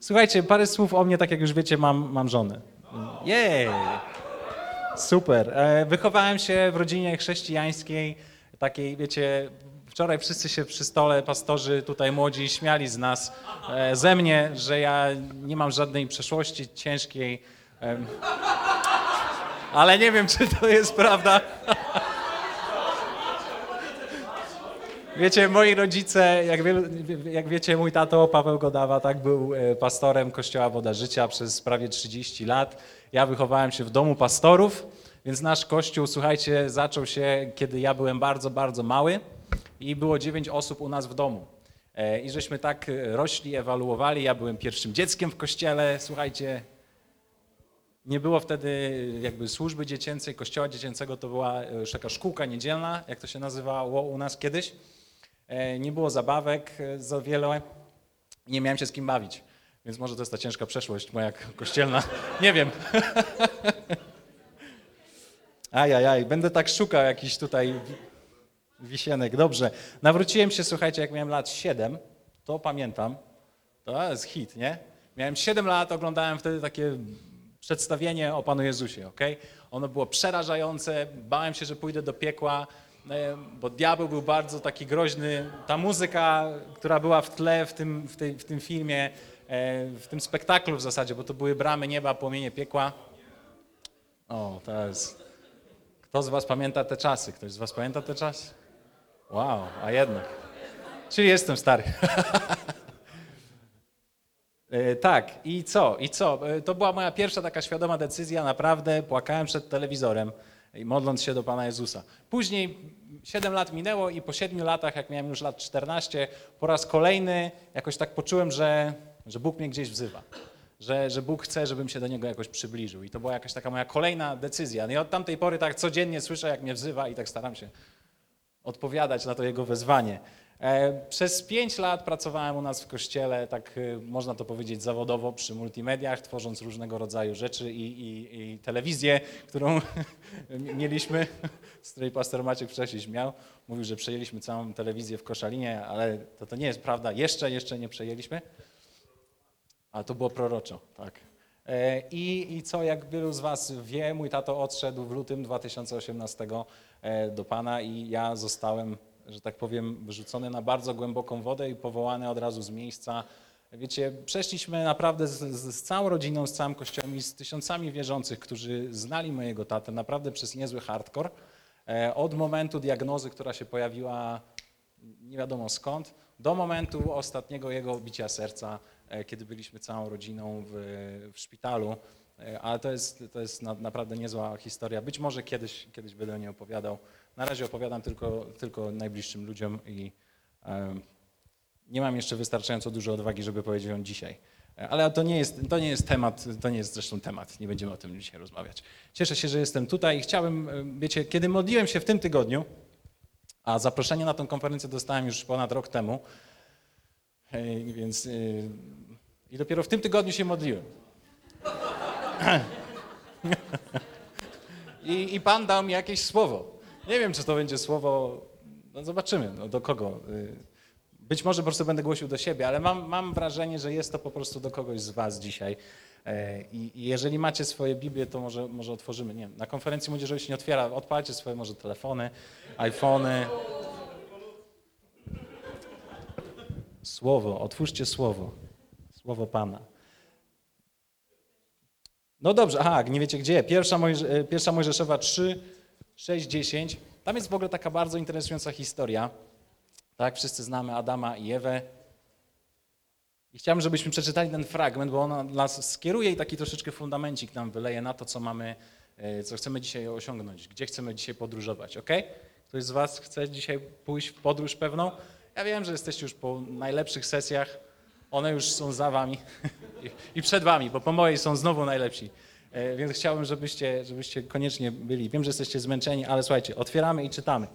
Słuchajcie, parę słów o mnie, tak jak już wiecie, mam, mam żonę. Jej! Super. E, Wychowałem się w rodzinie chrześcijańskiej, takiej, wiecie, wczoraj wszyscy się przy stole, pastorzy tutaj młodzi, śmiali z nas, e, ze mnie, że ja nie mam żadnej przeszłości ciężkiej. Ale nie wiem, czy to jest prawda. Wiecie, moi rodzice, jak, wielu, jak wiecie, mój tato Paweł Godawa, tak, był e, pastorem Kościoła Woda Życia przez prawie 30 lat. Ja wychowałem się w domu pastorów, więc nasz kościół, słuchajcie, zaczął się, kiedy ja byłem bardzo, bardzo mały i było dziewięć osób u nas w domu. E, I żeśmy tak e, rośli, ewaluowali. Ja byłem pierwszym dzieckiem w kościele, słuchajcie. Nie było wtedy jakby służby dziecięcej, kościoła dziecięcego, to była już taka szkółka niedzielna, jak to się nazywało u nas kiedyś. E, Nie było zabawek e, za wiele, nie miałem się z kim bawić. Więc może to jest ta ciężka przeszłość moja kościelna. Nie wiem. Ajajaj, będę tak szukał jakiś tutaj wi- wisienek. Dobrze. Nawróciłem się, słuchajcie, jak miałem lat 7, to pamiętam. To jest hit, nie? Miałem 7 lat, oglądałem wtedy takie przedstawienie o Panu Jezusie, ok? Ono było przerażające, bałem się, że pójdę do piekła, bo diabeł był bardzo taki groźny. Ta muzyka, która była w tle w tym, w tej, w tym filmie, e, w tym spektaklu w zasadzie, bo to były bramy nieba, płomienie piekła. O, to jest... Kto z was pamięta te czasy? Ktoś z was pamięta te czasy? Wow, a jednak. Czyli jestem stary. E, Tak, i co? I co? E, To była moja pierwsza taka świadoma decyzja, naprawdę płakałem przed telewizorem i modląc się do Pana Jezusa. Później 7 lat minęło i po 7 latach, jak miałem już lat 14, po raz kolejny jakoś tak poczułem, że, że Bóg mnie gdzieś wzywa. Że, że Bóg chce, żebym się do Niego jakoś przybliżył. I to była jakaś taka moja kolejna decyzja. No i od tamtej pory tak codziennie słyszę, jak mnie wzywa i tak staram się odpowiadać na to jego wezwanie. E, Przez pięć lat pracowałem u nas w kościele, tak e, można to powiedzieć zawodowo, przy multimediach, tworząc różnego rodzaju rzeczy i, i, i telewizję, którą mieliśmy, z której pastor Maciek wcześniej śmiał. Mówił, że przejęliśmy całą telewizję w Koszalinie, ale to, to nie jest prawda. Jeszcze, jeszcze nie przejęliśmy. A to było proroczo, tak. E, I, I co, jak wielu z Was wie, mój tato odszedł w lutym 2018 e, do Pana i ja zostałem, że tak powiem, wyrzucony na bardzo głęboką wodę i powołany od razu z miejsca. Wiecie, przeszliśmy naprawdę z, z, całą rodziną, z całym kościołem i z tysiącami wierzących, którzy znali mojego tatę naprawdę przez niezły hardcore. E, Od momentu diagnozy, która się pojawiła nie wiadomo skąd, do momentu ostatniego jego bicia serca, e, kiedy byliśmy całą rodziną w, w szpitalu. E, Ale to jest, to jest na, naprawdę niezła historia. Być może kiedyś, kiedyś będę o niej opowiadał. Na razie opowiadam tylko, tylko najbliższym ludziom i e, nie mam jeszcze wystarczająco dużo odwagi, żeby powiedzieć ją dzisiaj. E, Ale to nie, jest, to nie jest temat, to nie jest zresztą temat, nie będziemy o tym dzisiaj rozmawiać. Cieszę się, że jestem tutaj i chciałbym, e, wiecie, kiedy modliłem się w tym tygodniu, a zaproszenie na tę konferencję dostałem już ponad rok temu, Ej, więc yy, i dopiero w tym tygodniu się modliłem. I, I Pan dał mi jakieś słowo. Nie wiem, czy to będzie słowo, no zobaczymy, no do kogo. Yy, Być może po prostu będę głosił do siebie, ale mam, mam wrażenie, że jest to po prostu do kogoś z Was dzisiaj. E, I, jeżeli macie swoje Biblię, to może, może otworzymy. Nie wiem, na konferencji młodzieżowej się nie otwiera. Odpalcie swoje może telefony, iPhony. Słowo, otwórzcie słowo. Słowo Pana. No dobrze, aha, nie wiecie gdzie. Pierwsza, Mojż e, pierwsza Mojżeszowa 3, 6, 10. Tam jest w ogóle taka bardzo interesująca historia. Tak, wszyscy znamy Adama i Ewę. I chciałbym, żebyśmy przeczytali ten fragment, bo on nas skieruje i taki troszeczkę fundamencik nam wyleje na to, co mamy, e, co chcemy dzisiaj osiągnąć, gdzie chcemy dzisiaj podróżować, ok? Ktoś z Was chce dzisiaj pójść w podróż pewną? Ja wiem, że jesteście już po najlepszych sesjach, one już są za Wami i przed Wami, bo po mojej są znowu najlepsi. E, Więc chciałbym, żebyście, żebyście koniecznie byli. Wiem, że jesteście zmęczeni, ale słuchajcie, otwieramy i czytamy.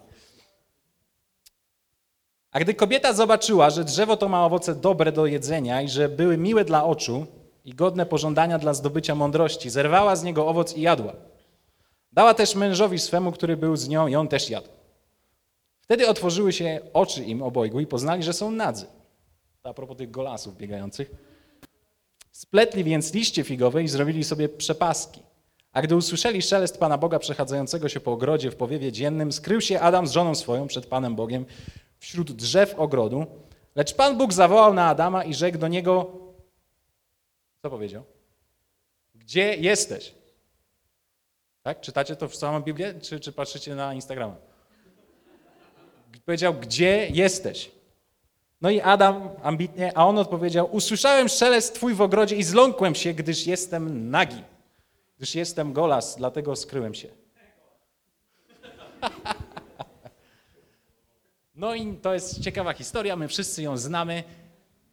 A gdy kobieta zobaczyła, że drzewo to ma owoce dobre do jedzenia i że były miłe dla oczu i godne pożądania dla zdobycia mądrości, zerwała z niego owoc i jadła. Dała też mężowi swemu, który był z nią i on też jadł. Wtedy otworzyły się oczy im obojgu i poznali, że są nadzy. A propos tych golasów biegających. Spletli więc liście figowe i zrobili sobie przepaski. A gdy usłyszeli szelest Pana Boga przechadzającego się po ogrodzie w powiewie dziennym, skrył się Adam z żoną swoją przed Panem Bogiem wśród drzew ogrodu. Lecz Pan Bóg zawołał na Adama i rzekł do niego, co powiedział? Gdzie jesteś? Tak? Czytacie to w całą Biblię, czy, czy patrzycie na Instagrama? Powiedział, gdzie jesteś? No i Adam ambitnie, a on odpowiedział, usłyszałem szelest twój w ogrodzie i zląkłem się, gdyż jestem nagi. Gdyż jestem golas, dlatego skryłem się. No i to jest ciekawa historia, my wszyscy ją znamy.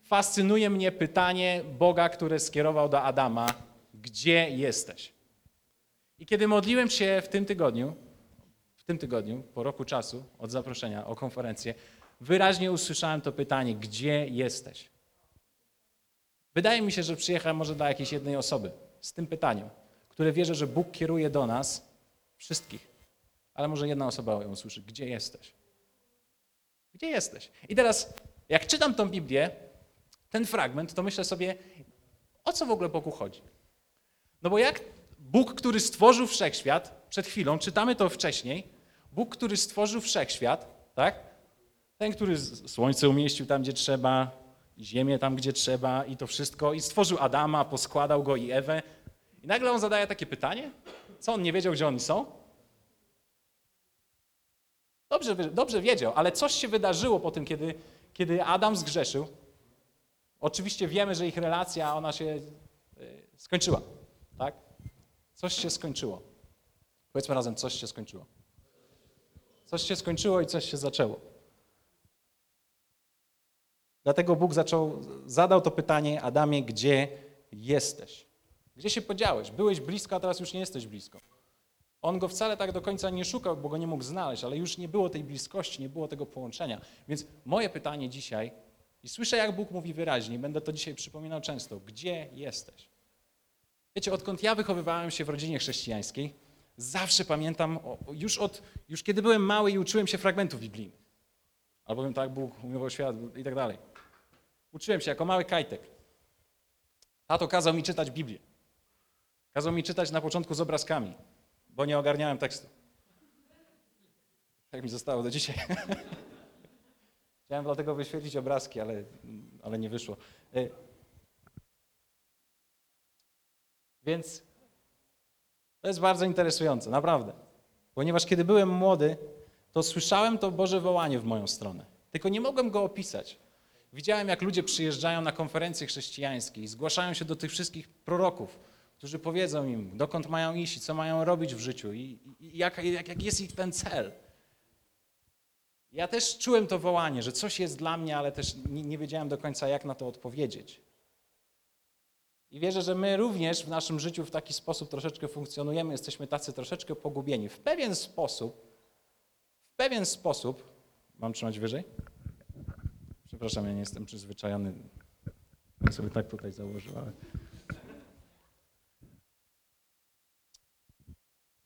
Fascynuje mnie pytanie Boga, które skierował do Adama, gdzie jesteś? I kiedy modliłem się w tym tygodniu, w tym tygodniu, po roku czasu od zaproszenia o konferencję, wyraźnie usłyszałem to pytanie, gdzie jesteś? Wydaje mi się, że przyjechałem może dla jakiejś jednej osoby z tym pytaniem, które wierzę, że Bóg kieruje do nas wszystkich. Ale może jedna osoba ją usłyszy, gdzie jesteś? Gdzie jesteś? I teraz, jak czytam tą Biblię, ten fragment, to myślę sobie, o co w ogóle Bogu chodzi? No bo jak Bóg, który stworzył wszechświat, przed chwilą, czytamy to wcześniej, Bóg, który stworzył wszechświat, tak? Ten, który słońce umieścił tam, gdzie trzeba, ziemię tam, gdzie trzeba, i to wszystko, i stworzył Adama, poskładał go i Ewę. I nagle on zadaje takie pytanie, co on nie wiedział, gdzie oni są? Dobrze, dobrze wiedział, ale coś się wydarzyło po tym, kiedy, kiedy Adam zgrzeszył. Oczywiście wiemy, że ich relacja, ona się y, skończyła, tak? Coś się skończyło. Powiedzmy razem, coś się skończyło. Coś się skończyło i coś się zaczęło. Dlatego Bóg zaczął, zadał to pytanie Adamie, gdzie jesteś? Gdzie się podziałeś? Byłeś blisko, a teraz już nie jesteś blisko. On go wcale tak do końca nie szukał, bo go nie mógł znaleźć, ale już nie było tej bliskości, nie było tego połączenia. Więc moje pytanie dzisiaj, i słyszę jak Bóg mówi wyraźnie, będę to dzisiaj przypominał często, gdzie jesteś? Wiecie, odkąd ja wychowywałem się w rodzinie chrześcijańskiej, zawsze pamiętam, o, już, od, już kiedy byłem mały i uczyłem się fragmentów biblijnych, albowiem tak Bóg umiewał świat i tak dalej. Uczyłem się jako mały kajtek. Tato kazał mi czytać Biblię. Kazał mi czytać na początku z obrazkami, bo nie ogarniałem tekstu. Tak mi zostało do dzisiaj. Chciałem dlatego wyświetlić obrazki, ale, ale nie wyszło. Y, Więc to jest bardzo interesujące, naprawdę. Ponieważ kiedy byłem młody, to słyszałem to Boże wołanie w moją stronę. Tylko nie mogłem go opisać. Widziałem, jak ludzie przyjeżdżają na konferencje chrześcijańskie i zgłaszają się do tych wszystkich proroków, którzy powiedzą im, dokąd mają iść co mają robić w życiu i, i i jak, jak, jak jest ich ten cel. Ja też czułem to wołanie, że coś jest dla mnie, ale też nie, nie wiedziałem do końca, jak na to odpowiedzieć. I wierzę, że my również w naszym życiu w taki sposób troszeczkę funkcjonujemy, jesteśmy tacy troszeczkę pogubieni. W pewien sposób, w pewien sposób, mam trzymać wyżej? Przepraszam, ja nie jestem przyzwyczajony. Ja sobie tak tutaj założył, ale...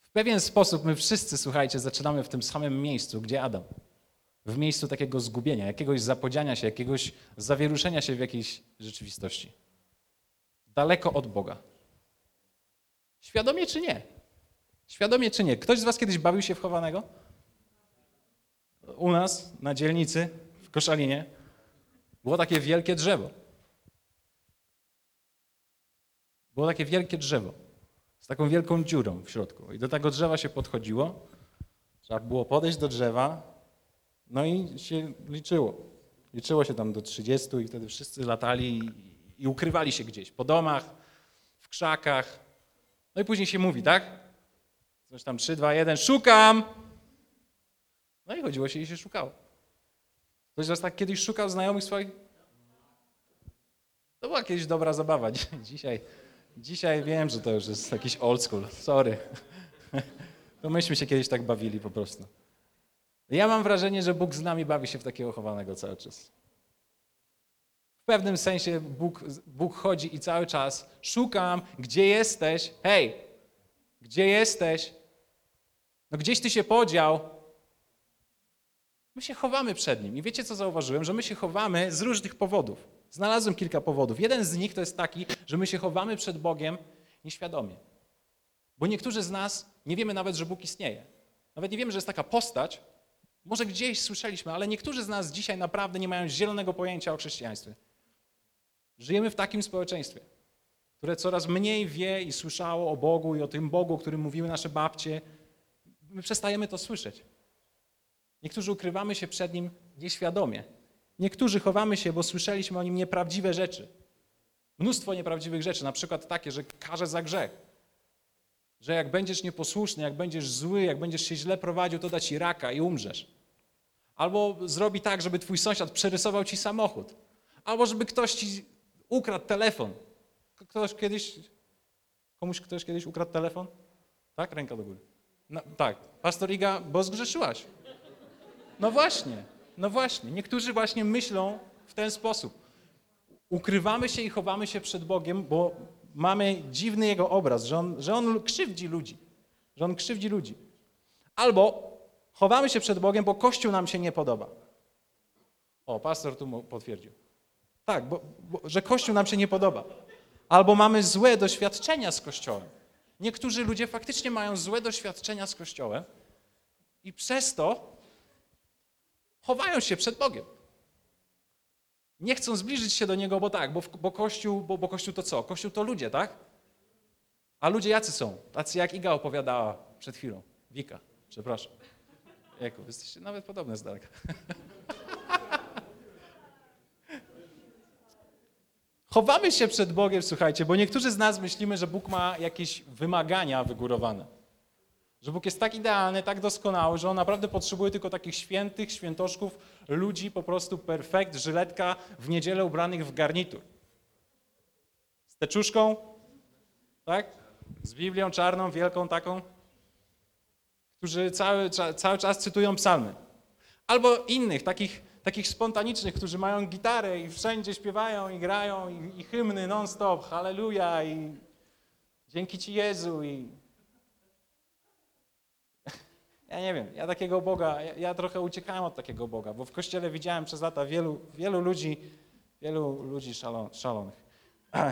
W pewien sposób my wszyscy, słuchajcie, zaczynamy w tym samym miejscu, gdzie Adam. W miejscu takiego zgubienia, jakiegoś zapodziania się, jakiegoś zawieruszenia się w jakiejś rzeczywistości daleko od Boga. Świadomie czy nie? Świadomie czy nie? Ktoś z Was kiedyś bawił się w chowanego? U nas, na dzielnicy, w Koszalinie, było takie wielkie drzewo. Było takie wielkie drzewo z taką wielką dziurą w środku. I do tego drzewa się podchodziło. Trzeba było podejść do drzewa, no i się liczyło. Liczyło się tam do 30 i wtedy wszyscy latali i, ukrywali się gdzieś, po domach, w krzakach. No i później się mówi, tak? Coś tam 3, 2, 1, szukam! No i chodziło się i się szukało. Ktoś z was tak kiedyś szukał znajomych swoich? To była kiedyś dobra zabawa. Dzisiaj, dzisiaj wiem, że to już jest jakiś old school. Sorry. To myśmy się kiedyś tak bawili po prostu. Ja mam wrażenie, że Bóg z nami bawi się w takiego chowanego cały czas. W pewnym sensie Bóg, Bóg chodzi i cały czas szukam, gdzie jesteś? Hej, gdzie jesteś? No gdzieś ty się podział. My się chowamy przed nim. I wiecie, co zauważyłem? Że my się chowamy z różnych powodów. Znalazłem kilka powodów. Jeden z nich to jest taki, że my się chowamy przed Bogiem nieświadomie. Bo niektórzy z nas nie wiemy nawet, że Bóg istnieje. Nawet nie wiemy, że jest taka postać. Może gdzieś słyszeliśmy, ale niektórzy z nas dzisiaj naprawdę nie mają zielonego pojęcia o chrześcijaństwie. Żyjemy w takim społeczeństwie, które coraz mniej wie i słyszało o Bogu i o tym Bogu, o którym mówiły nasze babcie. My przestajemy to słyszeć. Niektórzy ukrywamy się przed Nim nieświadomie. Niektórzy chowamy się, bo słyszeliśmy o Nim nieprawdziwe rzeczy. Mnóstwo nieprawdziwych rzeczy, na przykład takie, że karze za grzech. Że jak będziesz nieposłuszny, jak będziesz zły, jak będziesz się źle prowadził, to da ci raka i umrzesz. Albo zrobi tak, żeby twój sąsiad przerysował ci samochód. Albo żeby ktoś ci ukradł telefon. Ktoś kiedyś, komuś ktoś kiedyś ukradł telefon? Tak? Ręka do góry. No, tak. Pastor Iga, bo zgrzeszyłaś. No właśnie, no właśnie. Niektórzy właśnie myślą w ten sposób. Ukrywamy się i chowamy się przed Bogiem, bo mamy dziwny Jego obraz, że On, że on krzywdzi ludzi. Że On krzywdzi ludzi. Albo chowamy się przed Bogiem, bo Kościół nam się nie podoba. O, pastor tu potwierdził. Tak, bo, bo, że Kościół nam się nie podoba. Albo mamy złe doświadczenia z Kościołem. Niektórzy ludzie faktycznie mają złe doświadczenia z Kościołem i przez to chowają się przed Bogiem. Nie chcą zbliżyć się do Niego, bo tak, bo, bo, Kościół, bo, bo Kościół to co? Kościół to ludzie, tak? A ludzie jacy są? Tacy jak Iga opowiadała przed chwilą. Wika, przepraszam. Jako, jesteście nawet podobne z daleka. Chowamy się przed Bogiem, słuchajcie, bo niektórzy z nas myślimy, że Bóg ma jakieś wymagania wygórowane. Że Bóg jest tak idealny, tak doskonały, że On naprawdę potrzebuje tylko takich świętych, świętoszków, ludzi po prostu perfekt, żyletka w niedzielę ubranych w garnitur. Z teczuszką, tak? Z Biblią czarną, wielką taką, którzy cały, cały czas cytują psalmy. Albo innych, takich, takich spontanicznych, którzy mają gitarę i wszędzie śpiewają i grają i, i hymny non-stop, halleluja i dzięki Ci Jezu i ja nie wiem, ja takiego Boga, ja, ja trochę uciekałem od takiego Boga, bo w kościele widziałem przez lata wielu, wielu ludzi, wielu ludzi szalo, szalonych.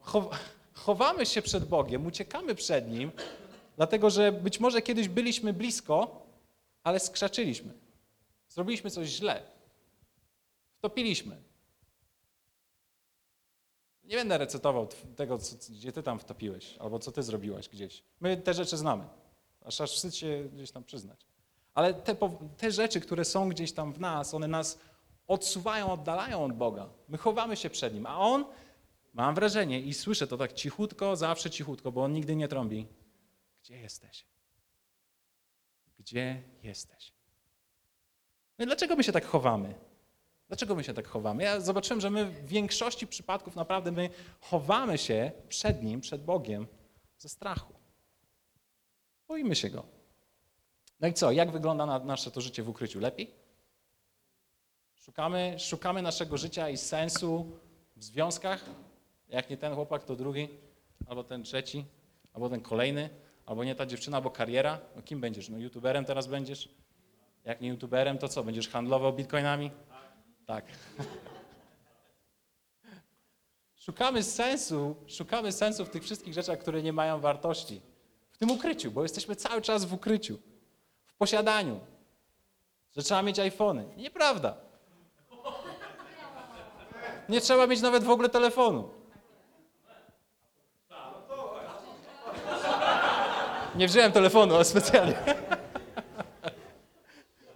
Chow, chowamy się przed Bogiem, uciekamy przed Nim, dlatego że być może kiedyś byliśmy blisko, ale skrzaczyliśmy. Zrobiliśmy coś źle. Wtopiliśmy. Nie będę recytował tego, co, gdzie ty tam wtopiłeś, albo co ty zrobiłaś gdzieś. My te rzeczy znamy. Aż aż wstyd się gdzieś tam przyznać. Ale te, te rzeczy, które są gdzieś tam w nas, one nas odsuwają, oddalają od Boga. My chowamy się przed Nim, a On, mam wrażenie i słyszę to tak cichutko, zawsze cichutko, bo On nigdy nie trąbi. Gdzie jesteś? Gdzie jesteś? No dlaczego my się tak chowamy? Dlaczego my się tak chowamy? Ja zobaczyłem, że my w większości przypadków naprawdę my chowamy się przed Nim, przed Bogiem ze strachu. Boimy się Go. No i co? Jak wygląda na nasze to życie w ukryciu? Lepiej? Szukamy, szukamy naszego życia i sensu w związkach? Jak nie ten chłopak, to drugi, albo ten trzeci, albo ten kolejny, albo nie ta dziewczyna, albo kariera. No kim będziesz? No youtuberem teraz będziesz? Jak nie youtuberem, to co? Będziesz handlował bitcoinami? Tak. Szukamy sensu, szukamy sensu w tych wszystkich rzeczach, które nie mają wartości. W tym ukryciu, bo jesteśmy cały czas w ukryciu, w posiadaniu, że trzeba mieć iPhony. Nieprawda. Nie trzeba mieć nawet w ogóle telefonu. Nie wziąłem telefonu, ale specjalnie.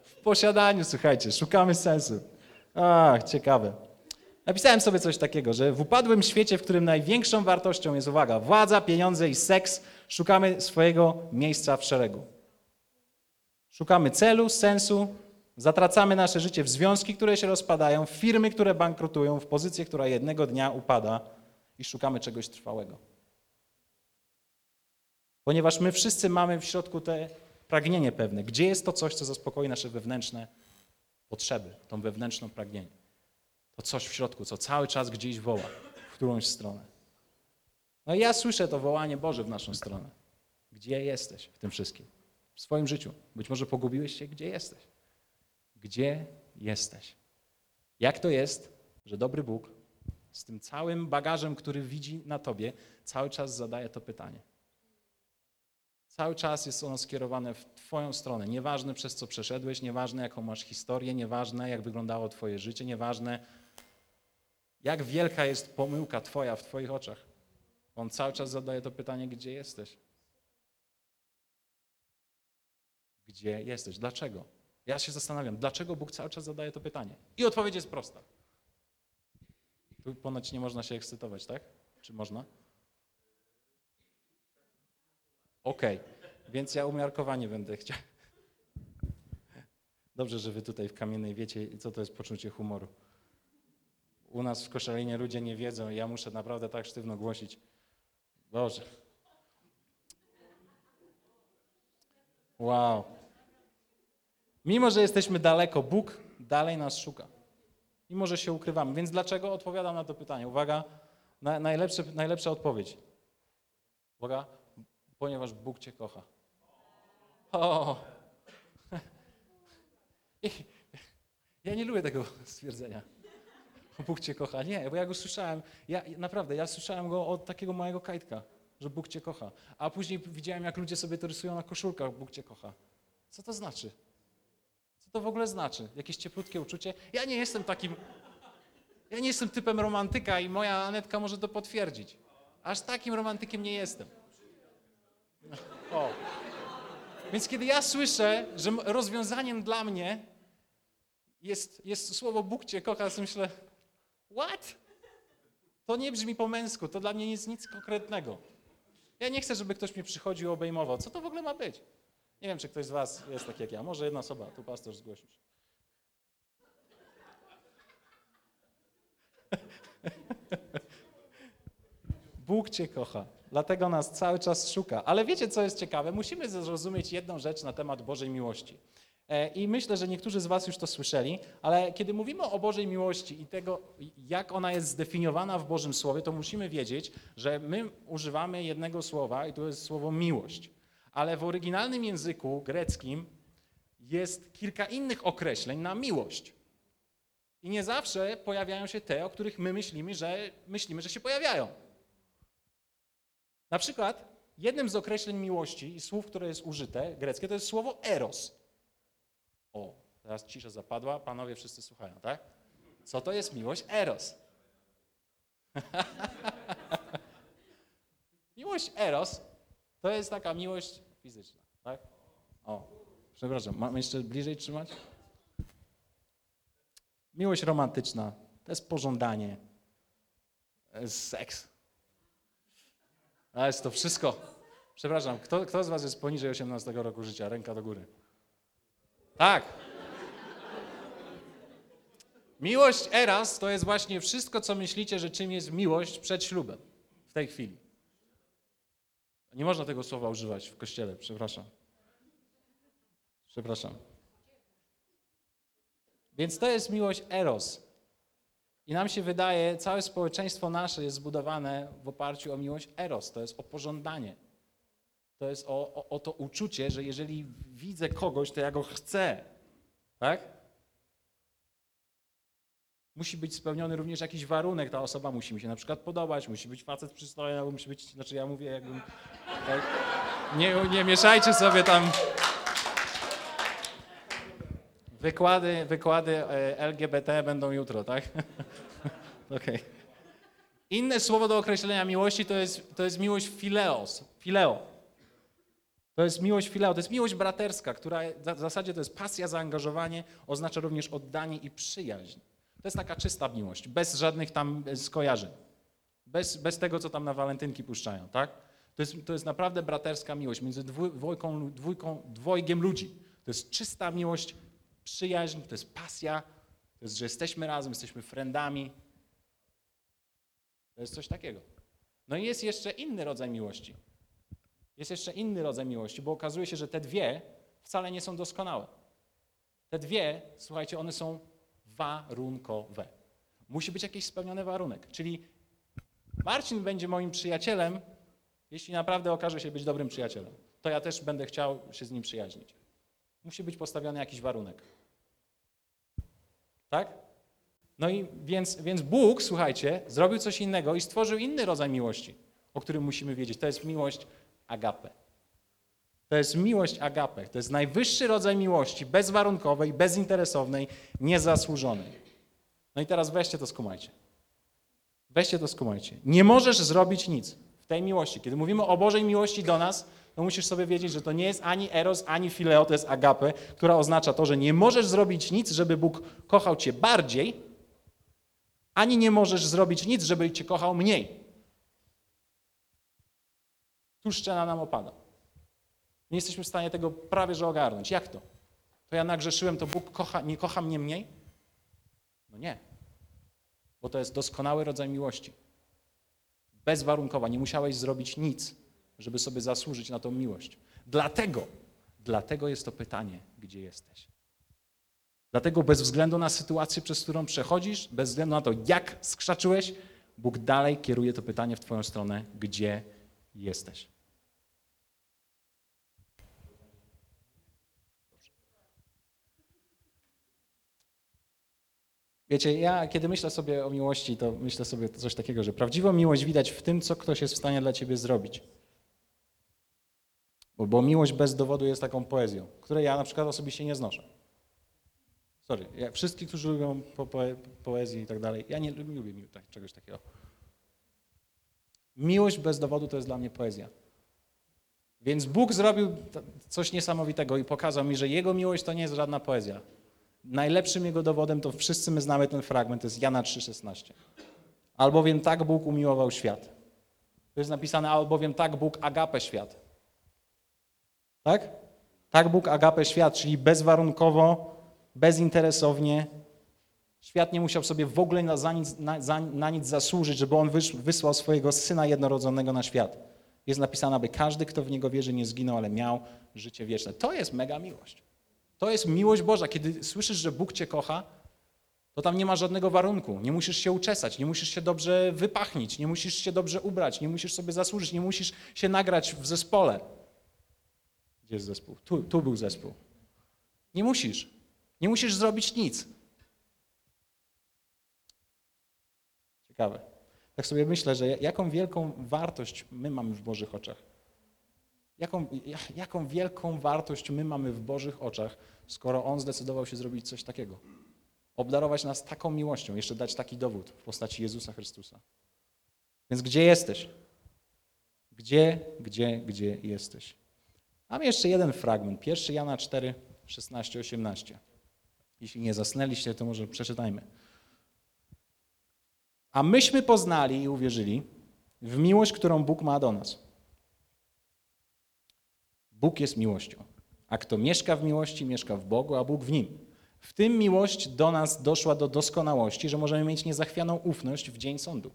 W posiadaniu, słuchajcie, szukamy sensu. Ach, ciekawe. Napisałem sobie coś takiego, że w upadłym świecie, w którym największą wartością jest uwaga, władza, pieniądze i seks, szukamy swojego miejsca w szeregu. Szukamy celu, sensu, zatracamy nasze życie w związki, które się rozpadają, w firmy, które bankrutują, w pozycję, która jednego dnia upada i szukamy czegoś trwałego. Ponieważ my wszyscy mamy w środku te pragnienie pewne. Gdzie jest to coś, co zaspokoi nasze wewnętrzne potrzeby, tą wewnętrzną pragnienie? To coś w środku, co cały czas gdzieś woła w którąś stronę. No i ja słyszę to wołanie Boże w naszą stronę. Gdzie jesteś w tym wszystkim? W swoim życiu. Być może pogubiłeś się, gdzie jesteś. Gdzie jesteś? Jak to jest, że dobry Bóg z tym całym bagażem, który widzi na tobie, cały czas zadaje to pytanie? Cały czas jest ono skierowane w Twoją stronę. Nieważne przez co przeszedłeś, nieważne jaką masz historię, nieważne jak wyglądało Twoje życie, nieważne jak wielka jest pomyłka Twoja w Twoich oczach. On cały czas zadaje to pytanie, gdzie jesteś? Gdzie jesteś? Dlaczego? Ja się zastanawiam, dlaczego Bóg cały czas zadaje to pytanie? I odpowiedź jest prosta. Tu ponoć nie można się ekscytować, tak? Czy można? Okej, więc ja umiarkowanie będę chciał. Dobrze, że wy tutaj w Kamiennej wiecie, co to jest poczucie humoru. U nas w Koszalinie ludzie nie wiedzą ja muszę naprawdę tak sztywno głosić. Boże. Wow. Mimo, że jesteśmy daleko, Bóg dalej nas szuka. Mimo, że się ukrywamy. Więc dlaczego? Odpowiadam na to pytanie. Uwaga, na, najlepsze, najlepsza odpowiedź. Uwaga, ponieważ Bóg Cię kocha. O! Ja nie lubię tego stwierdzenia. Bóg Cię kocha. Nie, bo ja go słyszałem, ja, naprawdę, ja słyszałem go od takiego małego kajtka, że Bóg Cię kocha. A później widziałem, jak ludzie sobie to rysują na koszulkach, Bóg Cię kocha. Co to znaczy? Co to w ogóle znaczy? Jakieś cieplutkie uczucie? Ja nie jestem takim, ja nie jestem typem romantyka i moja Anetka może to potwierdzić. Aż takim romantykiem nie jestem. O. Więc kiedy ja słyszę, że rozwiązaniem dla mnie jest, jest słowo Bóg Cię kocha, to myślę, what? To nie brzmi po męsku, to dla mnie nie jest nic konkretnego. Ja nie chcę, żeby ktoś mnie przychodził obejmował. Co to w ogóle ma być? Nie wiem, czy ktoś z was jest tak jak ja. Może jedna osoba, tu pastor zgłosił Bóg Cię kocha, dlatego nas cały czas szuka. Ale wiecie, co jest ciekawe? Musimy zrozumieć jedną rzecz na temat Bożej miłości. E, I myślę, że niektórzy z Was już to słyszeli, ale kiedy mówimy o Bożej miłości i tego, jak ona jest zdefiniowana w Bożym Słowie, to musimy wiedzieć, że my używamy jednego słowa i to jest słowo miłość. Ale w oryginalnym języku greckim jest kilka innych określeń na miłość. I nie zawsze pojawiają się te, o których my myślimy, że myślimy, że się pojawiają. Na przykład jednym z określeń miłości i słów, które jest użyte, greckie, to jest słowo eros. O, teraz cisza zapadła, panowie wszyscy słuchają, tak? Co to jest miłość? Eros. miłość eros to jest taka miłość fizyczna, tak? O, przepraszam, mam jeszcze bliżej trzymać? Miłość romantyczna to jest pożądanie, to jest seks. A jest to wszystko. Przepraszam, kto, kto z Was jest poniżej 18 roku życia? Ręka do góry. Tak. Miłość eras to jest właśnie wszystko, co myślicie, że czym jest miłość przed ślubem w tej chwili. Nie można tego słowa używać w kościele, przepraszam. Przepraszam. Więc to jest miłość eros. I nam się wydaje, całe społeczeństwo nasze jest zbudowane w oparciu o miłość eros. To jest o pożądanie. To jest o, o, o to uczucie, że jeżeli widzę kogoś, to ja go chcę. Tak? Musi być spełniony również jakiś warunek. Ta osoba musi mi się na przykład podobać, musi być facet przystojny, albo musi być, znaczy ja mówię jakbym... Tak, nie, nie mieszajcie sobie tam... Wykłady, wykłady e, LGBT będą jutro, tak? Okej. Inne słowo do określenia miłości to jest, to jest miłość fileos, fileo. To jest miłość fileo, to jest miłość braterska, która w zasadzie to jest pasja, zaangażowanie, oznacza również oddanie i przyjaźń. To jest taka czysta miłość, bez żadnych tam skojarzeń. Bez, bez tego, co tam na walentynki puszczają, tak? To jest, to jest naprawdę braterska miłość między dwój, dwójką, dwójką, dwojgiem ludzi. To jest czysta miłość, przyjaźń, to jest pasja, to jest, że jesteśmy razem, jesteśmy friendami. To jest coś takiego. No i jest jeszcze inny rodzaj miłości. Jest jeszcze inny rodzaj miłości, bo okazuje się, że te dwie wcale nie są doskonałe. Te dwie, słuchajcie, one są warunkowe. Musi być jakiś spełniony warunek. Czyli Marcin będzie moim przyjacielem, jeśli naprawdę okaże się być dobrym przyjacielem. To ja też będę chciał się z nim przyjaźnić. Musi być postawiony jakiś warunek. Tak? No i więc, więc Bóg, słuchajcie, zrobił coś innego i stworzył inny rodzaj miłości, o którym musimy wiedzieć. To jest miłość agape. To jest miłość agape. To jest najwyższy rodzaj miłości, bezwarunkowej, bezinteresownej, niezasłużonej. No i teraz weźcie to skumajcie. Weźcie to skumajcie. Nie możesz zrobić nic w tej miłości. Kiedy mówimy o Bożej miłości do nas, to musisz sobie wiedzieć, że to nie jest ani eros, ani fileo, to jest agape, która oznacza to, że nie możesz zrobić nic, żeby Bóg kochał cię bardziej, ani nie możesz zrobić nic, żeby cię kochał mniej. Tu szczena nam opada. Nie jesteśmy w stanie tego prawie że ogarnąć. Jak to? To ja nagrzeszyłem, to Bóg kocha, nie kocha mnie mniej? No nie. Bo to jest doskonały rodzaj miłości. Bezwarunkowa. Nie musiałeś zrobić nic, żeby sobie zasłużyć na tą miłość. Dlatego, dlatego jest to pytanie, gdzie jesteś. Dlatego bez względu na sytuację, przez którą przechodzisz, bez względu na to, jak skrzaczyłeś, Bóg dalej kieruje to pytanie w Twoją stronę, gdzie jesteś. Wiecie, ja kiedy myślę sobie o miłości, to myślę sobie coś takiego, że prawdziwą miłość widać w tym, co ktoś jest w stanie dla ciebie zrobić. Bo, bo miłość bez dowodu jest taką poezją, której ja na przykład osobiście nie znoszę. Sorry, ja, którzy lubią po, po, poezję i tak dalej, ja nie lubię mi- tak, czegoś takiego. Miłość bez dowodu to jest dla mnie poezja. Więc Bóg zrobił coś niesamowitego i pokazał mi, że Jego miłość to nie jest żadna poezja. Najlepszym Jego dowodem to wszyscy my znamy ten fragment, to jest Jana 3,16. Albowiem tak Bóg umiłował świat. To jest napisane, albowiem tak Bóg agapę świat. Tak? Tak Bóg agapę świat, czyli bezwarunkowo, bezinteresownie. Świat nie musiał sobie w ogóle na, za nic, na, za, na nic zasłużyć, żeby On wysz, wysłał swojego Syna jednorodzonego na świat. Jest napisane, aby każdy, kto w Niego wierzy, nie zginął, ale miał życie wieczne. To jest mega miłość. To jest miłość Boża. Kiedy słyszysz, że Bóg Cię kocha, to tam nie ma żadnego warunku. Nie musisz się uczesać, nie musisz się dobrze wypachnić, nie musisz się dobrze ubrać, nie musisz sobie zasłużyć, nie musisz się nagrać w zespole. Gdzie jest zespół? Tu, tu był zespół. Nie musisz. Nie musisz zrobić nic. Ciekawe. Tak sobie myślę, że jaką wielką wartość my mamy w Bożych oczach. Jaką, ja- jaką wielką wartość my mamy w Bożych oczach, skoro On zdecydował się zrobić coś takiego. Obdarować nas taką miłością, jeszcze dać taki dowód w postaci Jezusa Chrystusa. Więc gdzie jesteś? Gdzie, gdzie, gdzie jesteś? Mam jeszcze jeden fragment. 1 Jana 4, 16, 18. Jeśli nie zasnęliście, to może przeczytajmy. A myśmy poznali i uwierzyli w miłość, którą Bóg ma do nas. Bóg jest miłością. A kto mieszka w miłości, mieszka w Bogu, a Bóg w nim. W tym miłość do nas doszła do doskonałości, że możemy mieć niezachwianą ufność w dzień sądu.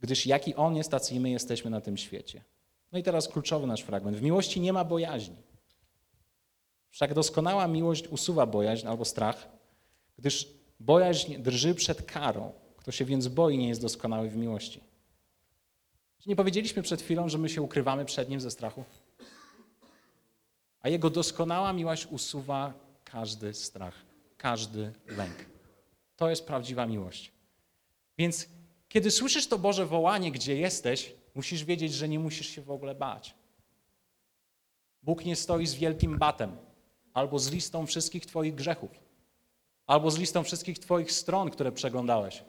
Gdyż jaki On jest, tacy my jesteśmy na tym świecie. No i teraz kluczowy nasz fragment. W miłości nie ma bojaźni. Wszak doskonała miłość usuwa bojaźń albo strach, gdyż bojaźń drży przed karą. Kto się więc boi, nie jest doskonały w miłości. Czy nie powiedzieliśmy przed chwilą, że my się ukrywamy przed Nim ze strachu? A Jego doskonała miłość usuwa każdy strach, każdy lęk. To jest prawdziwa miłość. Więc kiedy słyszysz to Boże wołanie, gdzie jesteś, musisz wiedzieć, że nie musisz się w ogóle bać. Bóg nie stoi z wielkim batem albo z listą wszystkich Twoich grzechów, albo z listą wszystkich Twoich stron, które przeglądałeś.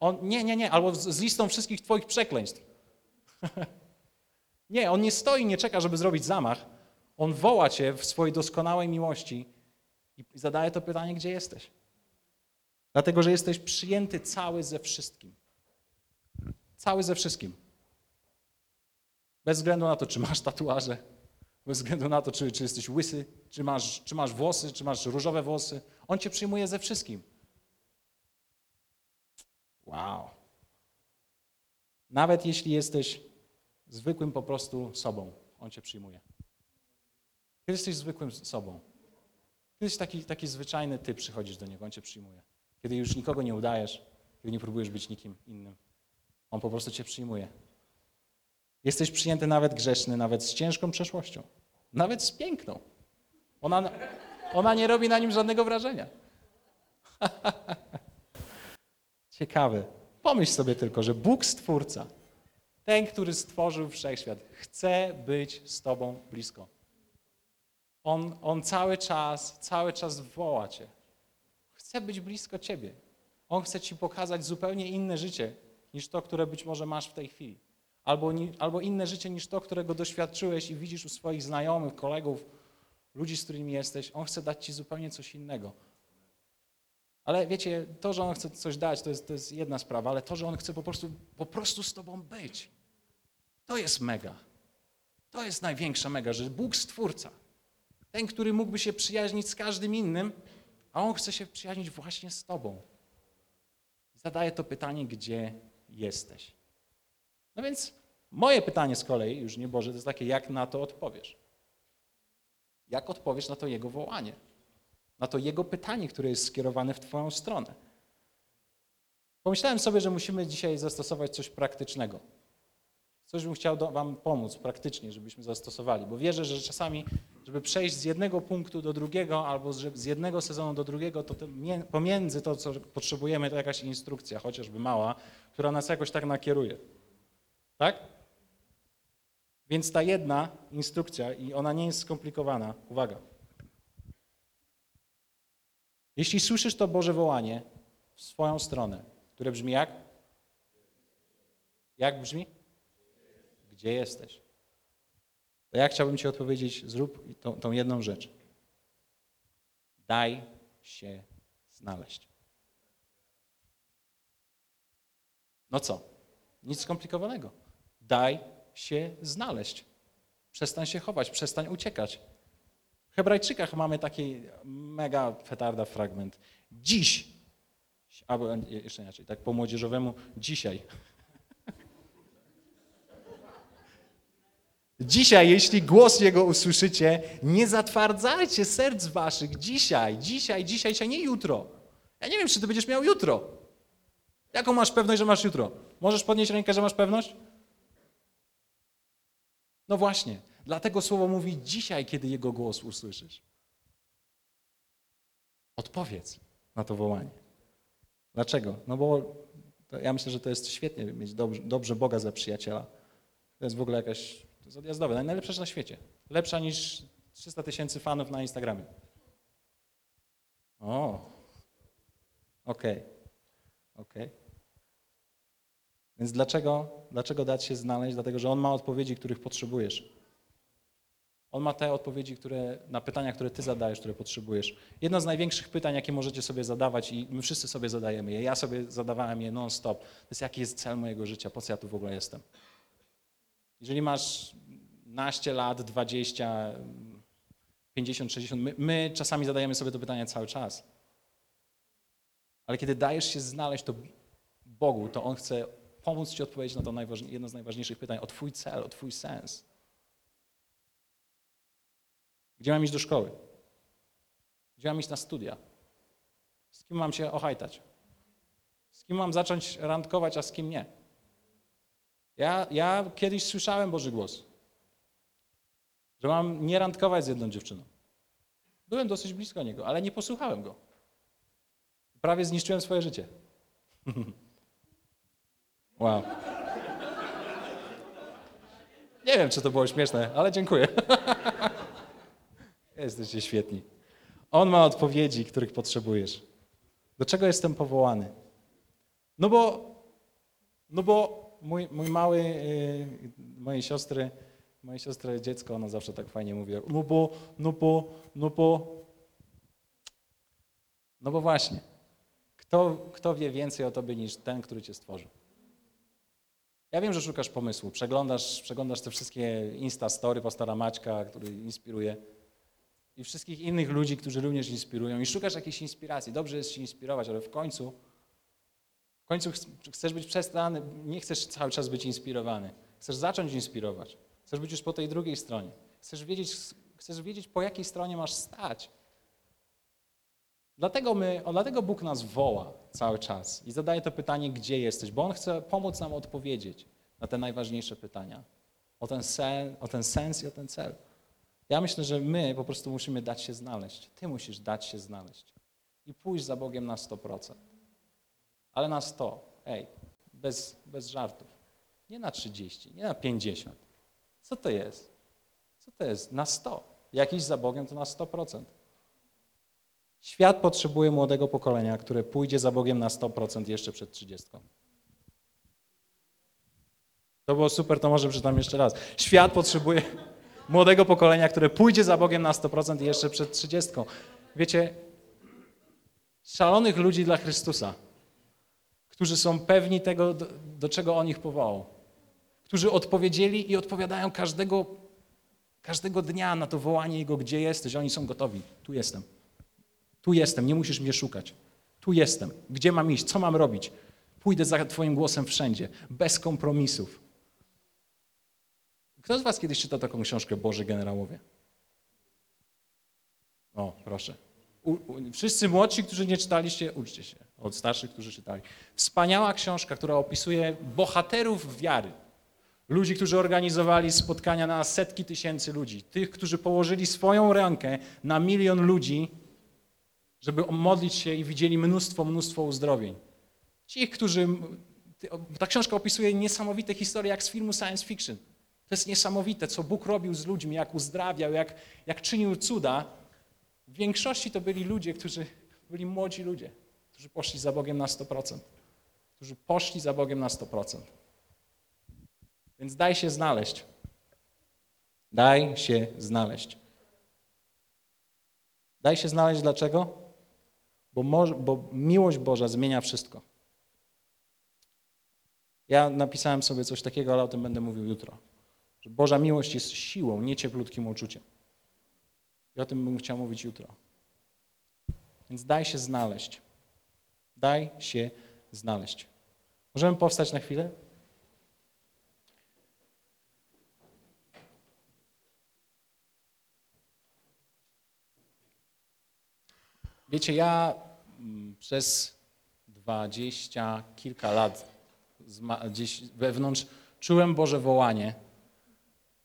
On, nie, nie, nie, albo z, listą wszystkich Twoich przekleństw. nie, on nie stoi, nie czeka, żeby zrobić zamach. On woła Cię w swojej doskonałej miłości i zadaje to pytanie, gdzie jesteś. Dlatego, że jesteś przyjęty cały ze wszystkim. Cały ze wszystkim. Bez względu na to, czy masz tatuaże, bez względu na to, czy, czy jesteś łysy, czy masz, czy masz włosy, czy masz różowe włosy. On cię przyjmuje ze wszystkim. Wow. Nawet jeśli jesteś zwykłym po prostu sobą, on cię przyjmuje. Kiedy jesteś zwykłym sobą, kiedy jesteś taki, taki zwyczajny ty, przychodzisz do niego, on cię przyjmuje. Kiedy już nikogo nie udajesz, kiedy nie próbujesz być nikim innym, on po prostu cię przyjmuje. Jesteś przyjęty nawet grzeszny, nawet z ciężką przeszłością, nawet z piękną. Ona, ona nie robi na nim żadnego wrażenia. Ciekawe. Pomyśl sobie tylko, że Bóg Stwórca, ten, który stworzył wszechświat, chce być z Tobą blisko. On, on cały czas, cały czas woła Cię. Chce być blisko Ciebie. On chce Ci pokazać zupełnie inne życie niż to, które być może masz w tej chwili. Albo, albo inne życie niż to, którego doświadczyłeś i widzisz u swoich znajomych, kolegów, ludzi, z którymi jesteś. On chce dać Ci zupełnie coś innego. Ale wiecie, to, że On chce coś dać, to jest, to jest jedna sprawa, ale to, że On chce po prostu, po prostu z Tobą być, to jest mega. To jest największa mega, że Bóg Stwórca, ten, który mógłby się przyjaźnić z każdym innym, a On chce się przyjaźnić właśnie z Tobą. Zadaje to pytanie, gdzie jesteś. No więc moje pytanie z kolei, już nie Boże, to jest takie, jak na to odpowiesz? Jak odpowiesz na to Jego wołanie? Na to Jego pytanie, które jest skierowane w Twoją stronę? Pomyślałem sobie, że musimy dzisiaj zastosować coś praktycznego. Coś bym chciał Wam pomóc praktycznie, żebyśmy zastosowali, bo wierzę, że czasami, żeby przejść z jednego punktu do drugiego albo z jednego sezonu do drugiego, to pomiędzy to, co potrzebujemy, to jakaś instrukcja, chociażby mała, która nas jakoś tak nakieruje. Tak? Więc ta jedna instrukcja, i ona nie jest skomplikowana, uwaga. Jeśli słyszysz to Boże wołanie w swoją stronę, które brzmi jak? Jak brzmi? Gdzie jesteś? To ja chciałbym Ci odpowiedzieć, zrób tą, tą jedną rzecz. Daj się znaleźć. No co? Nic skomplikowanego. Daj się znaleźć. Przestań się chować, przestań uciekać. W Hebrajczykach mamy taki mega petarda fragment. Dziś, albo jeszcze inaczej, tak po młodzieżowemu, dzisiaj. Dzisiaj, jeśli głos Jego usłyszycie, nie zatwardzajcie serc waszych. Dzisiaj, dzisiaj, dzisiaj, dzisiaj, nie jutro. Ja nie wiem, czy ty będziesz miał jutro. Jaką masz pewność, że masz jutro? Możesz podnieść rękę, że masz pewność? No właśnie, dlatego słowo mówi dzisiaj, kiedy Jego głos usłyszysz. Odpowiedz na to wołanie. Dlaczego? No bo ja myślę, że to jest świetnie mieć dobrze, dobrze Boga za przyjaciela. To jest w ogóle jakaś, to jest odjazdowe, na świecie. Lepsza niż 300 tysięcy fanów na Instagramie. O, okej, okej. Więc dlaczego, dlaczego dać się znaleźć? Dlatego, że On ma odpowiedzi, których potrzebujesz. On ma te odpowiedzi które, na pytania, które ty zadajesz, które potrzebujesz. Jedno z największych pytań, jakie możecie sobie zadawać i my wszyscy sobie zadajemy je, ja sobie zadawałem je non-stop, to jest jaki jest cel mojego życia, po co ja tu w ogóle jestem. Jeżeli masz naście lat, 20, 50, 60, my, my czasami zadajemy sobie to pytanie cały czas. Ale kiedy dajesz się znaleźć to Bogu, to On chce pomóc Ci odpowiedzieć na to jedno z najważniejszych pytań, o Twój cel, o Twój sens. Gdzie mam iść do szkoły? Gdzie mam iść na studia? Z kim mam się ochajtać? Z kim mam zacząć randkować, a z kim nie? Ja, ja kiedyś słyszałem Boży głos, że mam nie randkować z jedną dziewczyną. Byłem dosyć blisko niego, ale nie posłuchałem go. Prawie zniszczyłem swoje życie. wow. Nie wiem, czy to było śmieszne, ale dziękuję. Jesteście świetni. On ma odpowiedzi, których potrzebujesz. Do czego jestem powołany? No bo, no bo mój, mój mały, yy, mojej siostry, mojej siostry dziecko, ono zawsze tak fajnie mówi, no bo, no no bo, no bo właśnie. Kto, kto wie więcej o tobie niż ten, który cię stworzył? Ja wiem, że szukasz pomysłu, przeglądasz, przeglądasz te wszystkie Insta Story postara Maćka, który inspiruje i wszystkich innych ludzi, którzy również inspirują i szukasz jakiejś inspiracji. Dobrze jest się inspirować, ale w końcu, w końcu ch- chcesz być przestany, nie chcesz cały czas być inspirowany. Chcesz zacząć inspirować. Chcesz być już po tej drugiej stronie. Chcesz wiedzieć, chcesz wiedzieć po jakiej stronie masz stać. Dlatego, my, dlatego Bóg nas woła cały czas i zadaje to pytanie, gdzie jesteś, bo On chce pomóc nam odpowiedzieć na te najważniejsze pytania. O ten, sen, o ten sens i o ten cel. Ja myślę, że my po prostu musimy dać się znaleźć. Ty musisz dać się znaleźć. i pójść za Bogiem na 100%. Ale na 100, ej, bez, bez żartów. Nie na 30, nie na 50. Co to jest? Co to jest? Na 100. Jak iść za Bogiem, to na 100%. Świat potrzebuje młodego pokolenia, które pójdzie za Bogiem na 100% jeszcze przed 30. To było super, to może przeczytam jeszcze raz. Świat potrzebuje młodego pokolenia, które pójdzie za Bogiem na 100% jeszcze przed 30. Wiecie, szalonych ludzi dla Chrystusa, którzy są pewni tego, do, do czego On ich powołał, którzy odpowiedzieli i odpowiadają każdego, każdego dnia na to wołanie Jego, gdzie jesteś. Oni są gotowi. Tu jestem. Tu jestem, nie musisz mnie szukać. Tu jestem. Gdzie mam iść? Co mam robić? Pójdę za Twoim głosem wszędzie, bez kompromisów. Kto z Was kiedyś czytał taką książkę Boży Generałowie? O, proszę. U, u, wszyscy młodsi, którzy nie czytaliście, uczcie się od starszych, którzy czytali. Wspaniała książka, która opisuje bohaterów wiary. Ludzi, którzy organizowali spotkania na setki tysięcy ludzi. Tych, którzy położyli swoją rękę na milion ludzi, żeby modlić się i widzieli mnóstwo, mnóstwo uzdrowień. Ci, którzy. Ta książka opisuje niesamowite historie, jak z filmu science fiction. To jest niesamowite, co Bóg robił z ludźmi, jak uzdrawiał, jak, jak czynił cuda. W większości to byli ludzie, którzy byli młodzi ludzie, którzy poszli za Bogiem na 100%. Którzy poszli za Bogiem na 100%. Więc daj się znaleźć. Daj się znaleźć. Daj się znaleźć dlaczego? Bo, bo miłość Boża zmienia wszystko. Ja napisałem sobie coś takiego, ale o tym będę mówił jutro. Że Boża miłość jest siłą, nie cieplutkim uczuciem. I o tym bym chciał mówić jutro. Więc daj się znaleźć. Daj się znaleźć. Możemy powstać na chwilę? Wiecie, ja mm, przez dwadzieścia kilka lat gdzieś wewnątrz czułem Boże wołanie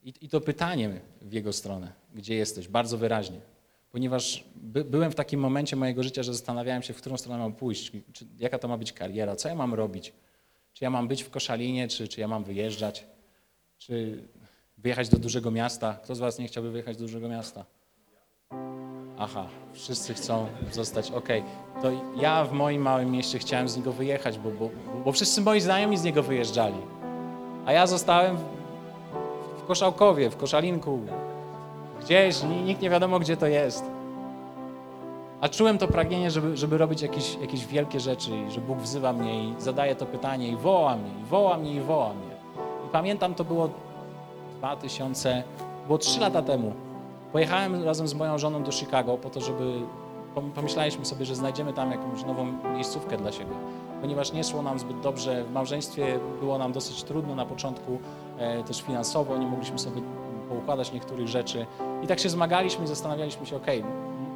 i to pytanie w Jego stronę, gdzie jesteś, bardzo wyraźnie. Ponieważ by, byłem w takim momencie mojego życia, że zastanawiałem się, w którą stronę mam pójść, czy, jaka to ma być kariera, co ja mam robić. Czy ja mam być w Koszalinie, czy, czy ja mam wyjeżdżać, czy wyjechać do dużego miasta. Kto z Was nie chciałby wyjechać do dużego miasta? Aha, wszyscy chcą zostać, okej. To ja w moim małym mieście chciałem z niego wyjechać, bo, bo, bo wszyscy moi znajomi z niego wyjeżdżali. A ja zostałem w, w Koszałkowie, w Koszalinku. Gdzieś, ni- nikt nie wiadomo, gdzie to jest. A czułem to pragnienie, żeby, żeby robić jakieś, jakieś wielkie rzeczy i że Bóg wzywa mnie i zadaje to pytanie i woła mnie, i woła mnie, i woła mnie. I pamiętam, to było 2000, było 3 lata temu. Pojechałem razem z moją żoną do Chicago po to, żeby pom- pomyśleliśmy sobie, że znajdziemy tam jakąś nową miejscówkę dla siebie. Ponieważ nie szło nam zbyt dobrze w małżeństwie, było nam dosyć trudno na początku, e, też finansowo, nie mogliśmy sobie poukładać niektórych rzeczy. I tak się zmagaliśmy i zastanawialiśmy się, okej,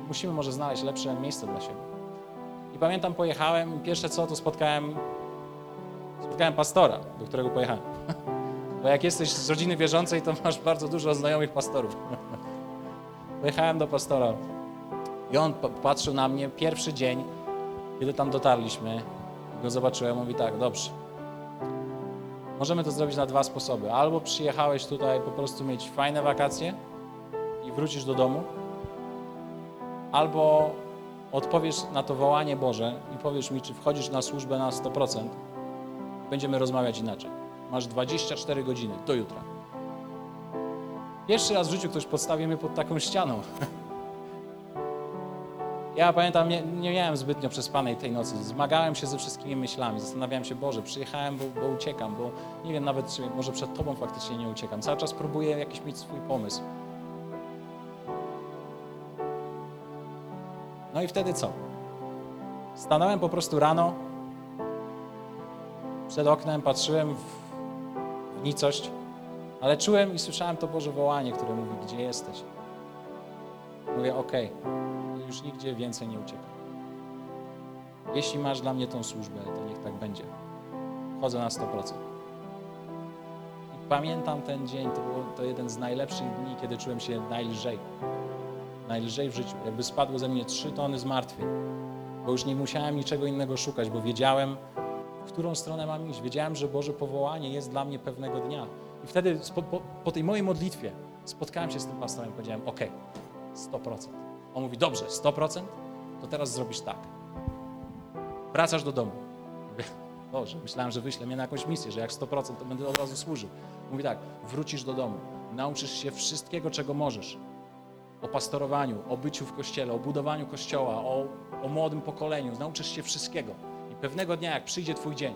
musimy może znaleźć lepsze miejsce dla siebie. I pamiętam, pojechałem i pierwsze co, to spotkałem, spotkałem pastora, do którego pojechałem. Bo jak jesteś z rodziny wierzącej, to masz bardzo dużo znajomych pastorów. Pojechałem do pastora i on pa- patrzył na mnie pierwszy dzień, kiedy tam dotarliśmy. Go zobaczyłem, mówi tak, dobrze. Możemy to zrobić na dwa sposoby. Albo przyjechałeś tutaj po prostu mieć fajne wakacje i wrócisz do domu, albo odpowiesz na to wołanie Boże i powiesz mi, czy wchodzisz na służbę na 100%. Będziemy rozmawiać inaczej. Masz 24 godziny do jutra. Pierwszy raz w życiu ktoś podstawił mnie pod taką ścianą. Ja pamiętam, nie, nie miałem zbytnio przespanej tej nocy. Zmagałem się ze wszystkimi myślami. Zastanawiałem się, Boże, przyjechałem, bo, bo uciekam, bo nie wiem nawet, czy może przed Tobą faktycznie nie uciekam. Cały czas próbuję jakiś mieć swój pomysł. No i wtedy co? Stanąłem po prostu rano przed oknem, patrzyłem w, nicość, ale czułem i słyszałem to Boże wołanie, które mówi, gdzie jesteś? Mówię, okej, już nigdzie więcej nie uciekam. Jeśli masz dla mnie tą służbę, to niech tak będzie. Chodzę na 100%. I pamiętam ten dzień, to był to jeden z najlepszych dni, kiedy czułem się najlżej. Najlżej w życiu. Jakby spadło ze mnie trzy tony zmartwień. bo już nie musiałem niczego innego szukać, bo wiedziałem, w którą stronę mam iść. Wiedziałem, że Boże powołanie jest dla mnie pewnego dnia. I wtedy po, po tej mojej modlitwie spotkałem się z tym pastorem i powiedziałem, ok, 100%. On mówi, dobrze, 100%, to teraz zrobisz tak. Wracasz do domu. Boże, myślałem, że wyśle mnie na jakąś misję, że jak 100% to będę od razu służył. Mówi tak, wrócisz do domu, nauczysz się wszystkiego, czego możesz. O pastorowaniu, o byciu w kościele, o budowaniu kościoła, o, o młodym pokoleniu. Nauczysz się wszystkiego. I pewnego dnia, jak przyjdzie Twój dzień,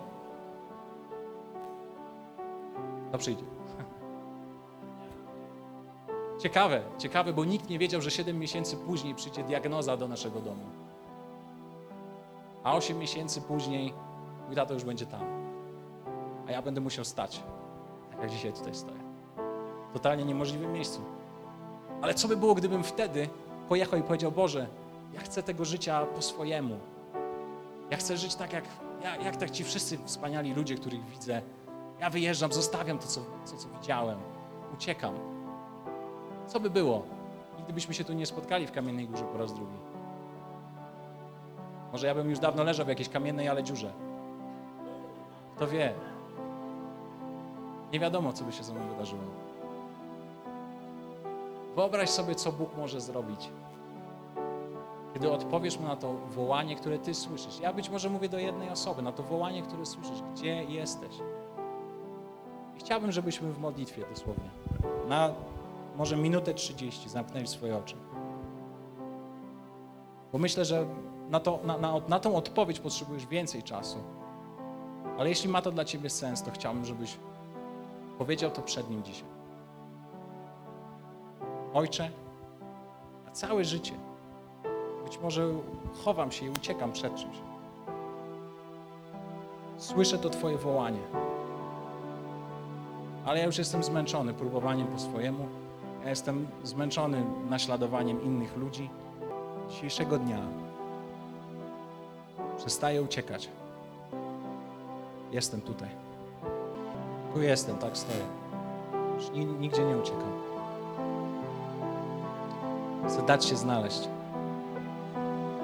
to przyjdzie. Ciekawe, ciekawe, bo nikt nie wiedział, że 7 miesięcy później przyjdzie diagnoza do naszego domu. A 8 miesięcy później mój tato już będzie tam. A ja będę musiał stać, tak jak dzisiaj tutaj stoję. Totalnie niemożliwym miejscu. Ale co by było, gdybym wtedy pojechał i powiedział, Boże, ja chcę tego życia po swojemu. Ja chcę żyć tak, jak, jak, jak tak ci wszyscy wspaniali ludzie, których widzę. Ja wyjeżdżam, zostawiam to, co, co, co widziałem. Uciekam. Co by było, gdybyśmy się tu nie spotkali w Kamiennej Górze po raz drugi? Może ja bym już dawno leżał w jakiejś kamiennej, ale dziurze. Kto wie? Nie wiadomo, co by się ze mną wydarzyło. Wyobraź sobie, co Bóg może zrobić, kiedy odpowiesz mu na to wołanie, które ty słyszysz. Ja być może mówię do jednej osoby, na to wołanie, które słyszysz. Gdzie jesteś? I chciałbym, żebyśmy w modlitwie dosłownie, na może minutę 30 zamknęli swoje oczy. Bo myślę, że na, to, na, na, na tą odpowiedź potrzebujesz więcej czasu. Ale jeśli ma to dla ciebie sens, to chciałbym, żebyś powiedział to przed nim dzisiaj. Ojcze, a całe życie być może chowam się i uciekam przed czymś. Słyszę to Twoje wołanie, ale ja już jestem zmęczony próbowaniem po swojemu. Ja jestem zmęczony naśladowaniem innych ludzi. Dzisiejszego dnia przestaję uciekać. Jestem tutaj. Tu jestem, tak stoję. Już ni- nigdzie nie uciekam. Chcę dać się znaleźć.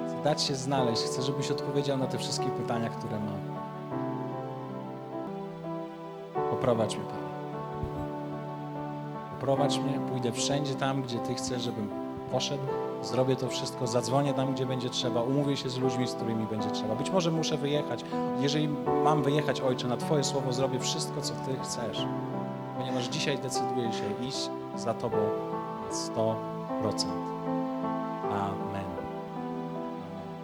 Chcę dać się znaleźć. Chcę, żebyś odpowiedział na te wszystkie pytania, które mam. Poprowadź mnie, Panie. Mnie, pójdę wszędzie tam, gdzie Ty chcesz, żebym poszedł. Zrobię to wszystko, zadzwonię tam, gdzie będzie trzeba, umówię się z ludźmi, z którymi będzie trzeba. Być może muszę wyjechać. Jeżeli mam wyjechać, Ojcze, na Twoje słowo zrobię wszystko, co Ty chcesz. Ponieważ dzisiaj decyduję się iść za Tobą na 100%. Amen.